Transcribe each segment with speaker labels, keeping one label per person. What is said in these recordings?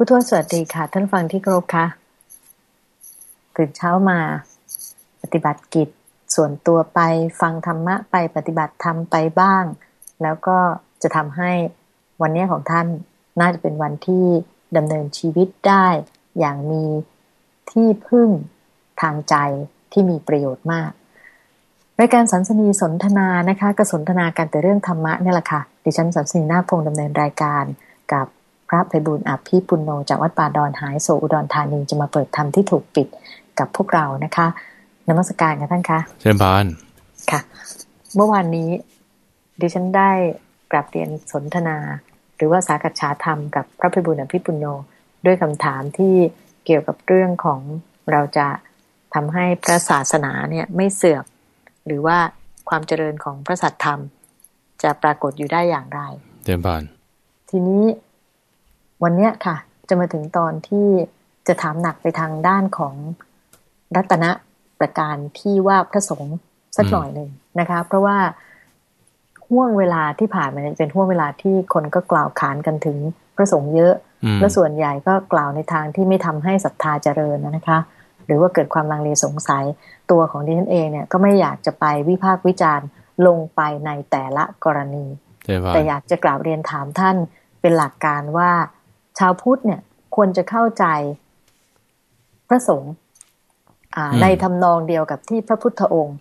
Speaker 1: ผู้ทวสวัสดีค่ะ ท่านฟังที่ครพค่ะ ตื่นเช้ามา ปฏิบัติกิจส่วนตัวไปฟังธรรมะไปปฏิบัติธรรมไปบ้าง แล้วก็จะทำให้วันนี้ของท่านน่าจะเป็นวันที่ดำเนินชีวิตได้ อย่างมีที่พึ่งทางใจที่มีประโยชน์มากรายการสันสนีสนทนานะคะก็สนทนากันแต่เรื่องธรรมะนี่แหละค่ะ ดิฉันสันสนีนาพงดำเนินรายการกับ พระภัยบุญอภิปุณโญจากวัดป่าดอนหายโศอุดรธานีจะมาเปิดธรรมที่ถูกปิดกับพวกเรานะคะนมัสการกันท่านคะ
Speaker 2: เชิญพาน
Speaker 1: ค่ะ เมื่อวานนี้ดิฉันได้กลับเรียนสนทนา หรือว่าสากัจฉาธรรมกับพระภัยบุญอภิปุณโญด้วยคำถามที่เกี่ยวกับเรื่องของเราจะทำให้พระศาสนาเนี่ยไม่เสื่อมหรือว่าความเจริญของพระสัตธรรม จะปรากฏอยู่ได้อย่างไร
Speaker 2: เต็มบาน
Speaker 1: ทีนี้ วันเนี้ยค่ะ จะมาถึงตอนที่จะถามหนักไปทางด้านของรัตนะประการที่ว่าพระสงฆ์สักหน่อยหนึ่งนะคะ เพราะว่าห่วงเวลาที่ผ่านมาเป็นห่วงเวลาที่คนก็กล่าวขานกันถึงพระสงฆ์เยอะ และส่วนใหญ่ก็กล่าวในทางที่ไม่ทำให้ศรัทธาเจริญนะคะ หรือว่าเกิดความลังเลสงสัยตัวของดิฉันเองเนี่ยก็ไม่อยากจะไปวิพากษ์วิจารณ์ลงไปในแต่ละกรณี แต่อยากจะกล่าวเรียนถามท่านเป็นหลักการว่า ชาวพุทธเนี่ยควรจะเข้าใจพระสงฆ์ในทำนองเดียวกับที่พระพุทธองค์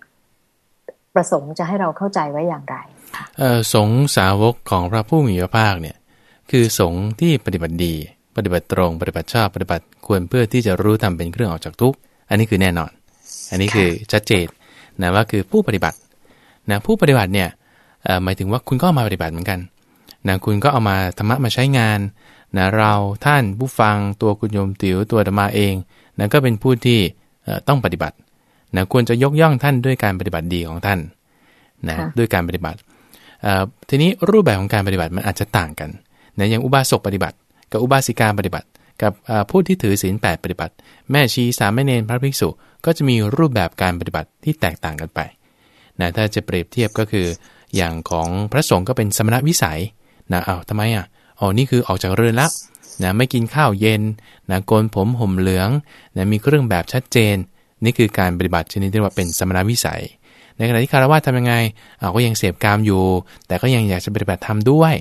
Speaker 1: ประสงค์จะให้เราเข้าใจไว้อย่างไร
Speaker 2: สงสาวกของพระผู้มีพระภาคเนี่ยคือสงที่ปฏิบัติดี ปฏิบัติตรง ปฏิบัติชอบปฏิบัติควรเพื่อที่จะรู้ทำเป็นเครื่องออกจากทุกข์อันนี้คือแน่นอน อันนี้คือชัดเจนนะว่าคือผู้ปฏิบัตินะผู้ปฏิบัติเนี่ยหมายถึงว่าคุณก็มาปฏิบัติเหมือนกัน นะคุณก็เอามาธรรมะมาใช้งานนะเราท่านผู้ฟังตัวคุณโยมติ๋วตัวธรรมาเองนะก็เป็นผู้ที่ต้องปฏิบัตินะควรจะยกย่องท่านด้วยการปฏิบัติดีของท่านนะด้วยการปฏิบัติทีนี้รูปแบบของการปฏิบัติมันอาจจะต่างกันนะอย่างอุบาสกปฏิบัติ กับอุบาสิกาปฏิบัติ กับผู้ที่ถือศีลแปดปฏิบัติ แม่ชีสามแม่เนรพระภิกษุก็จะมีรูปแบบการปฏิบัติที่แตกต่างกันไปนะถ้าจะเปรียบเทียบก็คือ อย่างของพระสงฆ์ก็เป็นสมณวิสัย นะเอาทำไมอะอ๋อนี่คือออกจากเรือนแล้วนะไม่กินข้าวเย็นนะโกนผมห่มเหลืองนะมีเครื่องแบบชัดเจน นี่คือการปฏิบัติชนิดที่ว่าเป็นสมณวิสัย ในขณะที่คารวะทำยังไงเอาก็ยังเสพกามอยู่ แต่ก็ยังอยากจะปฏิบัติธรรมด้วย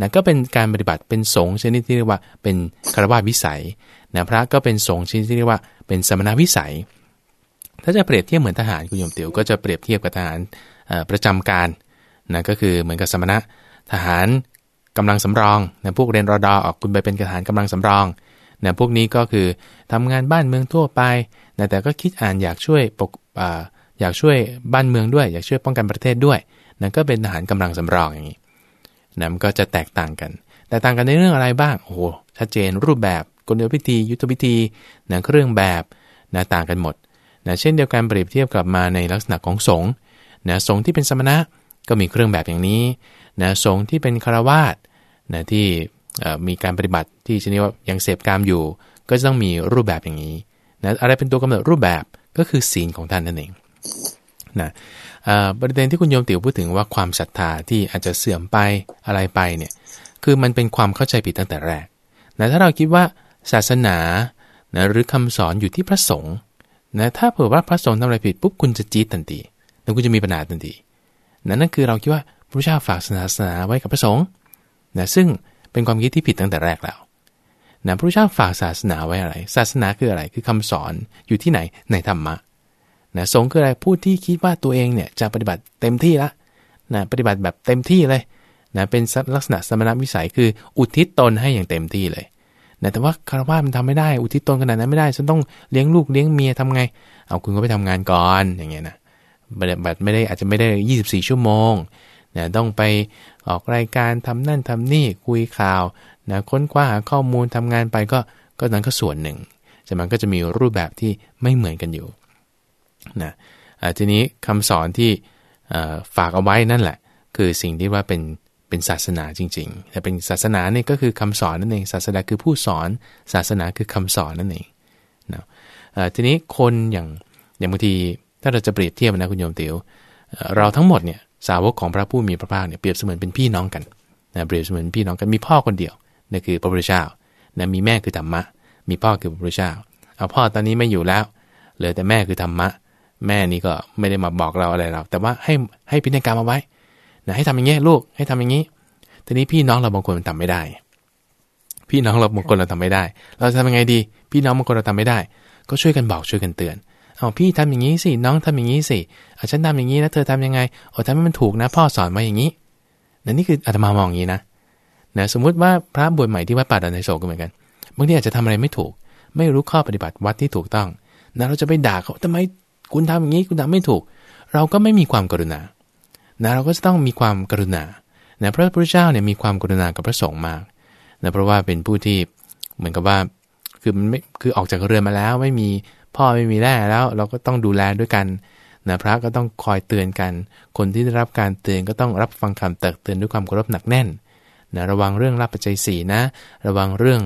Speaker 2: นะก็เป็นการปฏิบัติเป็นสงฆ์ชนิดที่เรียกว่าเป็นคารวะวิสัยนะพระก็เป็นสงฆ์ชนิดที่เรียกว่าเป็นสมณวิสัย ถ้าจะเปรียบเทียบเหมือนทหารคุณโยมเตียวก็จะเปรียบเทียบกับทหารประจำการนะก็คือเหมือนกับสมณะทหาร กำลังสำรองนะพวกเรียนรอดอออกคุณไปเป็นทหารกำลังสำรองนะพวกนี้ก็คือทำงานบ้านเมืองทั่วไปนะแต่ก็คิดอ่านอยากช่วยปกออยากช่วยบ้านเมืองด้วย อยากช่วยป้องกันประเทศด้วยนะก็เป็นทหารกำลังสำรองอย่างนี้นะมันก็จะแตกต่างกัน แต่ต่างกันในเรื่องอะไรบ้างโอ้โหชัดเจนรูปแบบกลยุทธวิธี ยุทธวิธีนะเครื่องแบบนะต่างกันหมดนะเช่นเดียวกันเปรียบเทียบกลับมาในลักษณะของสงฆ์นะสงฆ์ที่เป็นสมณะ ก็มีเครื่องแบบอย่างนี้นะสงฆ์ที่เป็นคารวาสนะที่มีการปฏิบัติที่ชนิดว่ายังเสพกามอยู่ ก็จะต้องมีรูปแบบอย่างนี้นะอะไรเป็นตัวกำหนดรูปแบบก็คือศีลของท่านนั่นเองนะประเด็นที่คุณโยมติ๋วพูดถึงว่าความศรัทธาที่อาจจะเสื่อมไปอะไรไปเนี่ยคือมันเป็นความเข้าใจผิดตั้งแต่แรกนะถ้าเราคิดว่าศาสนานะหรือคำสอนอยู่ที่พระสงฆ์นะถ้าเผื่อว่าพระสงฆ์ทำอะไรผิดปุ๊บคุณจะจี๊ดทันทีแล้วคุณจะมีปัญหาทันที นะนั่นคือเราคิดว่าพระเจ้าฝากศาสนาไว้กับพระสงฆ์นะซึ่งเป็นความคิดที่ผิดตั้งแต่แรกแล้วนะพระเจ้าฝากศาสนาไว้อะไร ศาสนาคืออะไร คือคำสอนอยู่ที่ไหนในธรรมะนะสงคืออะไรผู้ที่คิดว่าตัวเองเนี่ยจะปฏิบัติเต็มที่ละนะปฏิบัติแบบเต็มที่เลยนะเป็นลักษณะสมณวิสัยคืออุทิศตนให้อย่างเต็มที่เลยนะแต่ว่าคารวะมันทำไม่ได้อุทิศตนขนาดนั้นไม่ได้ฉันต้องเลี้ยงลูกเลี้ยงเมียทำไง เอาคุณก็ไปทำงานก่อนอย่างเงี้ยนะ ปฏิบัติไม่ได้อาจจะไม่ได้ 24 ชั่วโมงนะต้องไปออกรายการทำนั่นทำนี่คุยข่าวนะค้นคว้าหาข้อมูลทำงานไปก็ก็นั้นก็ส่วนหนึ่งแต่มันก็จะมีรูปแบบที่ไม่เหมือนกันอยู่นะทีนี้คำสอนที่ฝากเอาไว้นั่นแหละ คือสิ่งที่ว่าเป็นเป็นศาสนาจริงๆ แต่เป็นศาสนาเนี่ยก็คือคำสอนนั่นเอง ศาสนาคือผู้สอน ศาสนาคือคำสอนนั่นเองนะทีนี้คนอย่างอย่างบางที ถ้าเราจะเปรียบเทียบนะคุณโยมเตียวเราทั้งหมดเนี่ยสาวกของพระผู้มีพระภาคเนี่ยเปรียบเสมือนเป็นพี่น้องกันนะเปรียบเสมือนพี่น้องกันมีพ่อคนเดียวนั่นคือพระพุทธเจ้านะมีแม่คือธรรมะ มีพ่อคือพระพุทธเจ้าเอาพ่อตอนนี้ไม่อยู่แล้วเหลือแต่แม่คือธรรมะ แม่นี่ก็ไม่ได้มาบอกเราอะไรเรา แต่ว่าให้ให้พินัยกรรมเอาไว้นะให้ทำอย่างนี้ลูกให้ทำอย่างนี้ ทีนี้พี่น้องเราบางคนมันทำไม่ได้ พี่น้องเราบางคนเราทำไม่ได้ เราจะทำยังไงดี พี่น้องบางคนเราทำไม่ได้ ก็ช่วยกันบอกช่วยกันเตือน เอาพี่ทำอย่างนี้สิน้องทำอย่างนี้สิเอาฉันทำอย่างนี้นะเธอทำยังไงโอ้ทำให้มันถูกนะ พ่อสอนมาอย่างนี้นั่นนี่คืออาตมามองอย่างนี้นะนะสมมุติว่าพระบวชใหม่ที่วัดป่าดอนไนโศก็เหมือนกันบางทีอาจจะทำอะไรไม่ถูก ไม่รู้ข้อปฏิบัติวัดที่ถูกต้องนะเราจะไปด่าเขาทำไมคุณทำอย่างนี้คุณทำไม่ถูก เราก็ไม่มีความกรุณานะเราก็จะต้องมีความกรุณานะพระพุทธเจ้าเนี่ยมีความกรุณากับพระสงฆ์มากนะเพราะว่าเป็นผู้ที่เหมือนกับว่าคือมันไม่คือออกจากเรือนมาแล้วไม่มี พ่อไม่มีแม่แล้วเราก็ต้องดูแลด้วยกันนะพระก็ต้องคอยเตือนกัน คนที่ได้รับการเตือนก็ต้องรับฟังคำตักเตือนด้วยความเคารพหนักแน่นนะระวังเรื่องรับปัจจัยสีนะ ระวังเรื่อง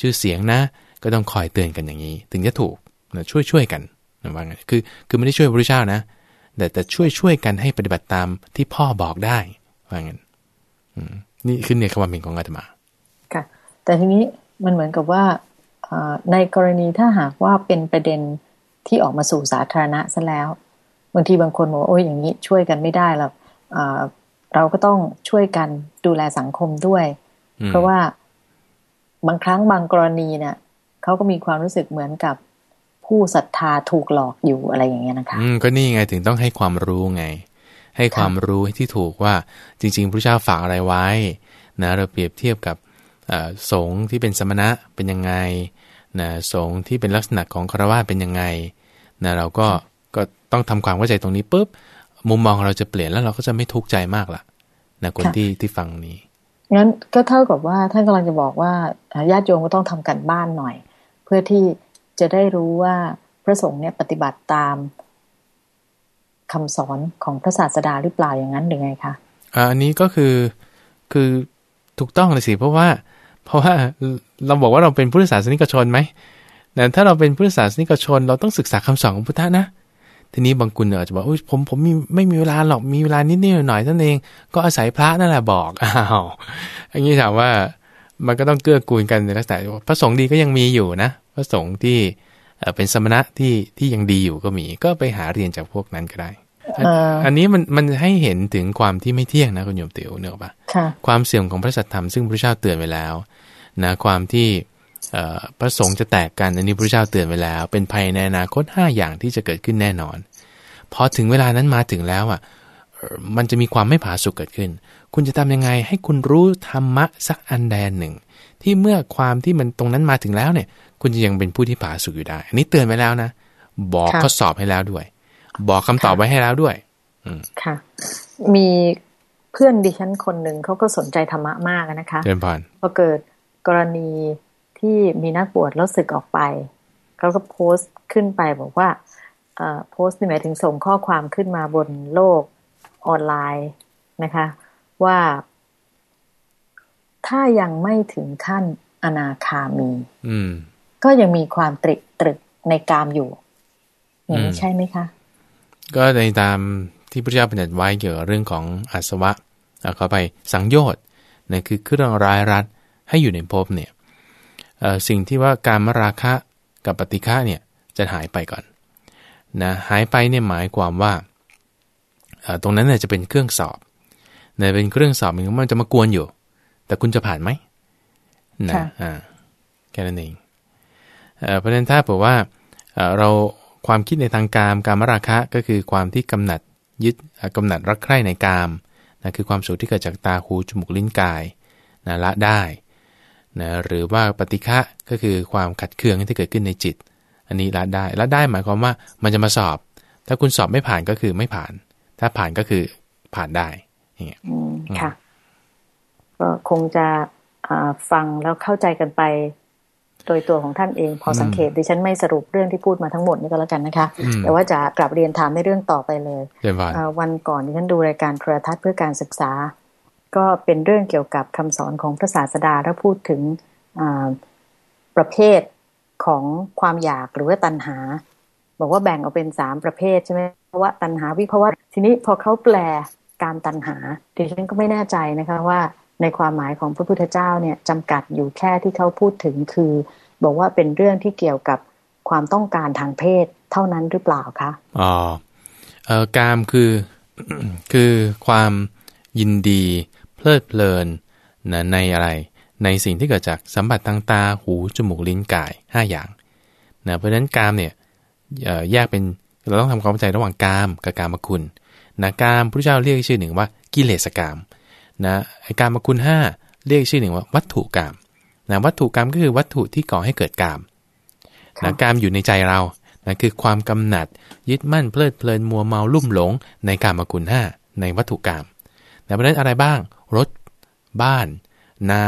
Speaker 2: ชื่อเสียงนะ ก็ต้องคอยเตือนกันอย่างนี้ ถึงจะถูกนะช่วยช่วยกันนะว่าไงคือคือไม่ได้ช่วยพระเจ้านะ แต่แต่ช่วยช่วยกันให้ปฏิบัติตามที่พ่อบอกได้ว่างั้นนี่คือเนี่ยความเห็นของอาตมา
Speaker 1: ค่ะ แต่ทีนี้มันเหมือนกับว่า ในกรณีถ้าหากว่าเป็นประเด็นที่ออกมาสู่สาธารณะซะแล้วบางทีบางคนบอกโอ้ยอย่างนี้ช่วยกันไม่ได้หรอกเราก็ต้องช่วยกันดูแลสังคมด้วย เพราะว่าบางครั้งบางกรณีเนี่ยเขาก็มีความรู้สึกเหมือนกับผู้ศรัทธาถูกหลอกอยู่อะไรอย่างเงี้ยนะคะ
Speaker 2: อืมก็นี่ไงถึงต้องให้ความรู้ไง ให้ความรู้ที่ถูกว่าจริงๆพระเจ้าฝากอะไรไว้ นะเราเปรียบเทียบกับสงฆ์ที่เป็นสมณะเป็นยังไง นะสงฆ์ที่เป็นลักษณะของคารวะเป็นยังไงนะเราก็ก็ต้องทำความเข้าใจตรงนี้ปุ๊บมุมมองเราจะเปลี่ยนแล้วเราก็จะไม่ทุกข์ใจมากละนะคนที่ที่ฟังนี้
Speaker 1: งั้นก็เท่ากับว่าท่านกำลังจะบอกว่าญาติโยมก็ต้องทำกันบ้านหน่อย เพื่อที่จะได้รู้ว่าพระสงฆ์เนี่ยปฏิบัติตามคำสอนของพระศาสดาหรือเปล่าอย่างนั้นหรือไงคะ
Speaker 2: อันนี้ก็คือคือถูกต้องเลยสิเพราะว่า เพราะว่าเราบอกว่าเราเป็นพุทธศาสนิกชนไหมแต่ถ้าเราเป็นพุทธศาสนิกชน เราต้องศึกษาคำสอนของพุทธะนะ ทีนี้บางคนอาจจะบอกผมผมมีไม่มีเวลาหรอกมีเวลานิดนิดหน่อยท่นเอง ก็อาศัยพระนั่นแหละบอกอ้าวอย่างนี้ถามว่ามันก็ต้องเกื้อกูลกันในลักษณะพระสงฆ์ดีก็ยังมีอยู่นะพระสงฆ์ที่เป็นสมณะที่ที่ยังดีอยู่ก็มี ก็ไปหาเรียนจากพวกนั้นก็ได้ อันนี้มันมันให้เห็นถึงความที่ไม่เที่ยงนะคุณโยมเตียวเนอะปะความเสื่อมของพระสัทธรรมซึ่งพระเจ้าเตือนไว้แล้วนะความที่พระสงฆ์จะแตกกันอันนี้พระเจ้าเตือนไว้แล้ว เป็นภัยในอนาคต5อย่างที่จะเกิดขึ้นแน่นอนพอถึงเวลานั้นมาถึงแล้วอะมันจะมีความไม่ผาสุกเกิดขึ้น คุณจะทำยังไงให้คุณรู้ธรรมะสักอันแดนหนึ่ง ที่เมื่อความที่มันตรงนั้นมาถึงแล้วเนี่ย คุณจะยังเป็นผู้ที่ผาสุกอยู่ได้ อันนี้เตือนไว้แล้วนะ บอกข้อสอบให้แล้วด้วย บอกคำตอบไว้ให้แล้วด้วย
Speaker 1: อืค่ะ มีเพื่อนดิฉันคนหนึ่งเขาก็สนใจธรรมะมากนะคะ
Speaker 2: เดินผ่าน
Speaker 1: พอเกิดกรณีที่มีนักบวชแล้วสึกออกไปเขาก็โพสต์ขึ้นไปบอกว่าโพสต์นี่หมายถึงส่งข้อความขึ้นมาบนโลกออนไลน์นะคะ ว่า ถ้ายังไม่ถึงขั้นอนาคามี
Speaker 2: อืม
Speaker 1: ก็ยังมีความตริตรึกในกามอยู่อย่างนี้ใช่ไหมคะ
Speaker 2: ก็ในตามที่พระเจ้าบัญญัติไว้เกี่ยวกับเรื่องของอาสวะเอาไปสังโยชน์นั่นคือเครื่องรายรัดให้อยู่ในภพเนี่ยสิ่งที่ว่าการมราคะกับปฏิฆะเนี่ยจะหายไปก่อนนะหายไปเนี่ยหมายความว่าตรงนั้นเนี่ยจะเป็นเครื่องสอบเนี่ยเป็นเครื่องสอบมันมันจะมากวนอยู่ แต่คุณจะผ่านไหมนะอ่าแค่นั้นเองเพราะฉะนั้นถ้าบอกว่าเรา ความคิดในทางการการมราคะก็คือความที่กำหนัดยึดกำหนัดรักใคร่ในกามนะคือความสุขที่เกิดจากตาหูจมูกลิ้นกายนะละได้นะหรือว่าปฏิฆะก็คือความขัดเคืองที่เกิดขึ้นในจิต อันนี้ละได้ละได้หมายความว่ามันจะมาสอบ ถ้าคุณสอบไม่ผ่านก็คือไม่ผ่าน ถ้าผ่านก็คือผ่านได้อย่างเงี้ย
Speaker 1: ค่ะก็คงจะฟังแล้วเข้าใจกันไป โดยตัวของท่านเองพอสังเกตดิฉันไม่สรุปเรื่องที่พูดมาทั้งหมดนี่ก็แล้วกันนะคะ แต่ว่าจะกลับเรียนถามในเรื่องต่อไปเลยวันก่อนดิฉันดูรายการโทรทัศน์เพื่อการศึกษา ก็เป็นเรื่องเกี่ยวกับคำสอนของพระศาสดาแล้วพูดถึงประเภทของความอยากหรือว่าตัณหา บอกว่าแบ่งออกเป็นสามประเภทใช่ไหมเพราะว่าตัณหาวิภาวะทีนี้พอเขาแปลการตัณหาดิฉันก็ไม่แน่ใจนะคะว่า ในความหมายของพระพุทธเจ้าเนี่ยจำกัดอยู่แค่ที่เขาพูดถึงคือ บอกว่าเป็นเรื่องที่เกี่ยวกับความต้องการทางเพศเท่านั้นหรือเปล่าคะ
Speaker 2: อ๋อเออกามคือคือความยินดี เพลิดเพลินนะในอะไร ในสิ่งที่เกิดจากสัมผัสทางตาหูจมูกลิ้นกาย 5 อย่างนะเพราะฉะนั้นกามเนี่ยแยกเป็นเราต้องทำความเข้าใจระหว่างกามกับกามคุณนะกามพระเจ้าเรียกชื่อหนึ่งว่ากิเลสกาม นะไอกามคุณ5เรียกชื่อหนึ่งว่าวัตถุกามนะวัตถุกามก็คือวัตถุที่ก่อให้เกิดกามนะกามอยู่ในใจเรานะคือความกำหนัดยึดมั่นเพลิดเพลินมัวเมาลุ่มหลง ในกามคุณ5ในวัตถุกามนะเพราะนั้นอะไรบ้าง รถ บ้าน นา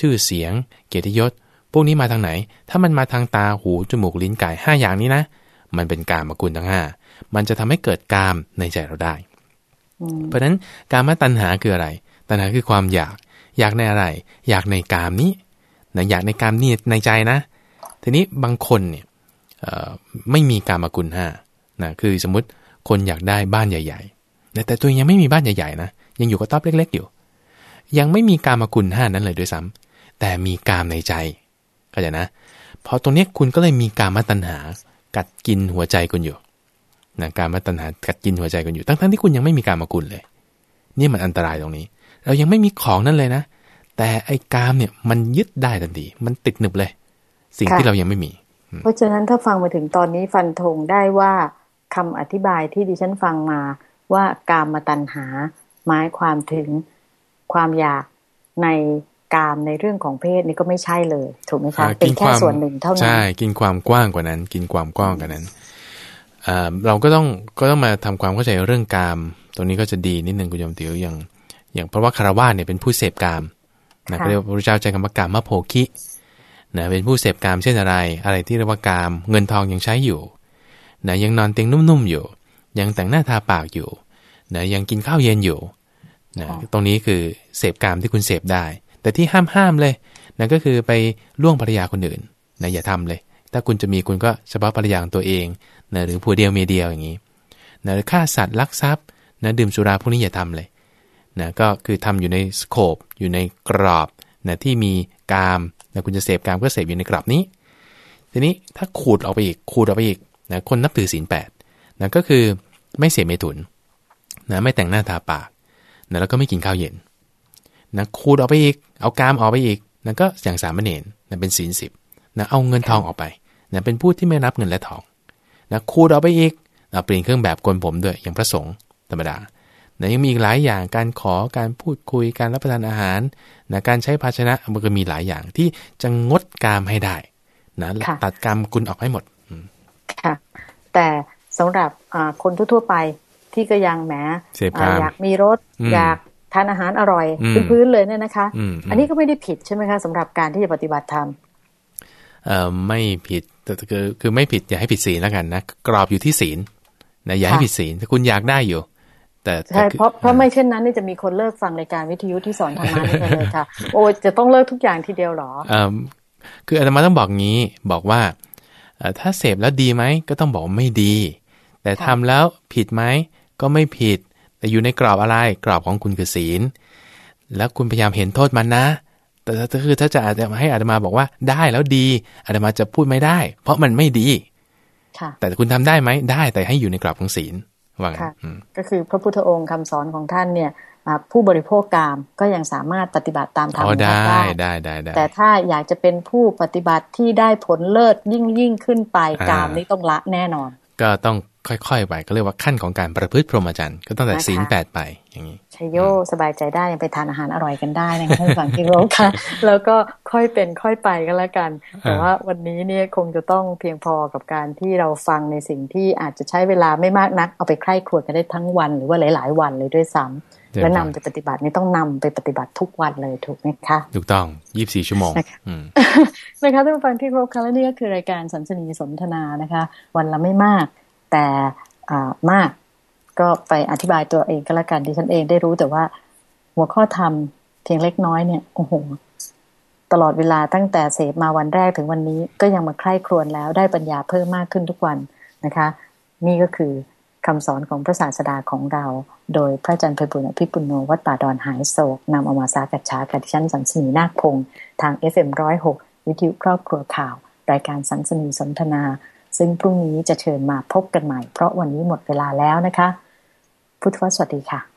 Speaker 2: ชื่อเสียง เกียรติยศ พวกนี้มาทางไหน ถ้ามันมาทางตาหูจมูกลิ้นกาย 5 อย่างนี้นะ มันเป็นกามกุลทั้งห้ามันจะทำให้เกิดกามในใจเราได้ เพราะฉะนั้นกามตัณหาคืออะไร ตัณหาคือความอยาก อยากในอะไร อยากในกามนี้นะอยากในกามนี้ในใจนะ ทีนี้บางคนเนี่ยไม่มีกามกุลห้านะคือสมมติคนอยากได้บ้านใหญ่ๆแต่ตัวยังไม่มีบ้านใหญ่ๆนะ ยังอยู่กับต๊อบเล็ก ๆ อยู่ ยังไม่มีกามกุลห้านั้นเลยด้วยซ้ำแต่มีกามในใจก็จะนะพอตรงนี้คุณก็เลยมีกามตัณหา กัดกินหัวใจคุณอยู่นะกามตัณหากัดกินหัวใจคุณอยู่ ทั้งๆที่คุณยังไม่มีกามกุลเลย นี่มันอันตรายตรงนี้ เรายังไม่มีของนั่นเลยนะ แต่ไอ้กามเนี่ยมันยึดได้ทันทีมันติดหนึบเลย สิ่งที่เรายังไม่มี
Speaker 1: เพราะฉะนั้นถ้าฟังมาถึงตอนนี้ฟันธงได้ว่าคำอธิบายที่ดิฉันฟังมาว่ากามมาตัณหา หมายความถึงความอยากในกามในเรื่องของเพศนี่ก็ไม่ใช่เลย ถูกไหมคะเป็นแค่ส่วนหนึ่งเท่านั้นใช่
Speaker 2: กินความกว้างกว่านั้น กินความกว้างกว่านั้นเราก็ต้องก็ต้องมาทำความเข้าใจเรื่องกาม ตรงนี้ก็จะดีนิดนึงคุณยมติวอย่าง อย่างเพราะว่าคารวะเนี่ยเป็นผู้เสพกามนะเรียกว่าพระเจ้าใจคำว่ากามมะโพคินะเป็นผู้เสพกามเช่นอะไร อะไรที่เรียกว่ากาม เงินทองยังใช้อยู่นะยังนอนเตียงนุ่มๆอยู่ ยังแต่งหน้าทาปากอยู่นะยังกินข้าวเย็นอยู่นะตรงนี้คือเสพกามที่คุณเสพได้ แต่ที่ห้ามห้ามเลยนั่นก็คือไปล่วงภรรยาคนอื่นนะอย่าทำเลย ถ้าคุณจะมีคุณก็เฉพาะภรรยาของตัวเองนะหรือผัวเดียวเมียเดียวอย่างนี้นะฆ่าสัตว์ลักทรัพย์นะดื่มสุราพวกนี้อย่าทำเลย นะก็คือทำอยู่ในสโคปอยู่ในกรอบนะที่มีกามนะคุณจะเสพกามก็เสพอยู่ในกรอบนี้ ทีนี้ถ้าขูดออกไปอีกขูดออกไปอีกนะคนนับถือศีลแปดนะก็คือไม่เสพเมถุนนะไม่แต่งหน้าทาปากนะแล้วก็ไม่กินข้าวเย็นนะคูดออกไปอีก เอากามออกไปอีกนะก็อย่างสามเณรนะเป็นศีลสิบนะเอาเงินทองออกไปนะเป็นผู้ที่ไม่รับเงินและทองนะคูดออกไปอีกนะเปลี่ยนเครื่องแบบกลผมด้วยอย่างพระสงฆ์ธรรมดา นะยังมีอีกหลายอย่างการขอการพูดคุยการรับประทานอาหารนะการใช้ภาชนะมันก็มีหลายอย่างที่จะงดกามให้ได้นะตัดกามกุลออกให้หมด
Speaker 1: ค่ะแต่สำหรับคนทั่วๆไปที่ก็ยังแหมอยากมีรถอยากทานอาหารอร่อยพื้นๆเลยเนี่ยนะคะ อันนี้ก็ไม่ได้ผิดใช่ไหมคะสำหรับการที่จะปฏิบัติธรรม
Speaker 2: เอ่อไม่ผิดแต่คือคือไม่ผิดอย่าให้ผิดศีลแล้วกันนะกรอบอยู่ที่ศีลนะอย่าให้ผิดศีลถ้าคุณอยากได้อยู่ แต่
Speaker 1: ใช่เพราะเพราะไม่เช่นนั้นนี่จะมีคนเลิกฟังในการวิทยุที่สอนธรรมะนี่เลยค่ะ โอ้จะต้องเลิกทุกอย่างทีเดียวหรอ
Speaker 2: เอ่อคืออาตมาต้องบอกงี้บอกว่าถ้าเสพแล้วดีไหมก็ต้องบอกไม่ดี แต่ทำแล้วผิดไหมก็ไม่ผิด แต่อยู่ในกรอบอะไรกรอบของคุณคือศีล แล้วคุณพยายามเห็นโทษมันนะ แต่ถ้าคือถ้าจะอาจจะให้อาตมาบอกว่าได้แล้วดีอาตมาจะพูดไม่ได้ เพราะมันไม่ดีแต่คุณทำได้ไหมได้แต่ให้อยู่ในกรอบของศีล ว่าไง
Speaker 1: ก็คือพระพุทธองค์คำสอนของท่านเนี่ยผู้บริโภคกามก็ยังสามารถปฏิบัติตามธรรม
Speaker 2: ได้ได้ได้ได้
Speaker 1: แต่ถ้าอยากจะเป็นผู้ปฏิบัติที่ได้ผลเลิศยิ่งยิ่งขึ้นไปกามนี้ต้องละแน่นอน
Speaker 2: ก็ต้อง ค่อยๆไปก็เรียกว่าขั้นของการประพฤติพรหมจรรย์ก็ตั้งแต่ศีลแปดไปอย่างนี้
Speaker 1: ชัยโยสบายใจได้ยังไปทานอาหารอร่อยกันได้นะคะท่านฟังที่รู้ค่ะ แล้วก็ค่อยเป็นค่อยไปกันแล้วกัน แต่ว่าวันนี้เนี่ยคงจะต้องเพียงพอกับการที่เราฟังในสิ่งที่อาจจะใช้เวลาไม่มากนัก เอาไปใคร่ครวญกันได้ทั้งวันหรือว่าหลาย ๆ วันเลยด้วยซ้ำและนำไปปฏิบัตินี่ต้องนำไปปฏิบัติทุกวันเลยถูกไหมคะ
Speaker 2: ถูกต้องยี่บสี่ชั่วโมง
Speaker 1: นะคะท่านฟังที่ครบค่ะและนี่ก็คือรายการสันสนีสนทนานะคะ วันละไม่มาก แต่มาก ก็ไปอธิบายตัวเองก็แล้วกันดิฉันเองได้รู้แต่ว่าหัวข้อธรรมเพียงเล็กน้อยเนี่ยโอ้โหตลอดเวลาตั้งแต่เสพมาวันแรกถึงวันนี้ก็ยังมาใคร่ครวญแล้วได้ปัญญาเพิ่มมากขึ้นทุกวันนะคะ นี่ก็คือคำสอนของพระศาสดาของเรา โดยพระอาจารย์ไพบุญอภิปุโนวัดป่าดอนหายโศกนำออกมาสากัดชากับดิฉันสันสนีนาคพงศ์ทาง FM106 วิทยุครอบครัวข่าว รายการสันสนีสนทนา ซึ่งพรุ่งนี้จะเชิญมาพบกันใหม่ เพราะวันนี้หมดเวลาแล้วนะคะ พุทธวสวัสดีค่ะ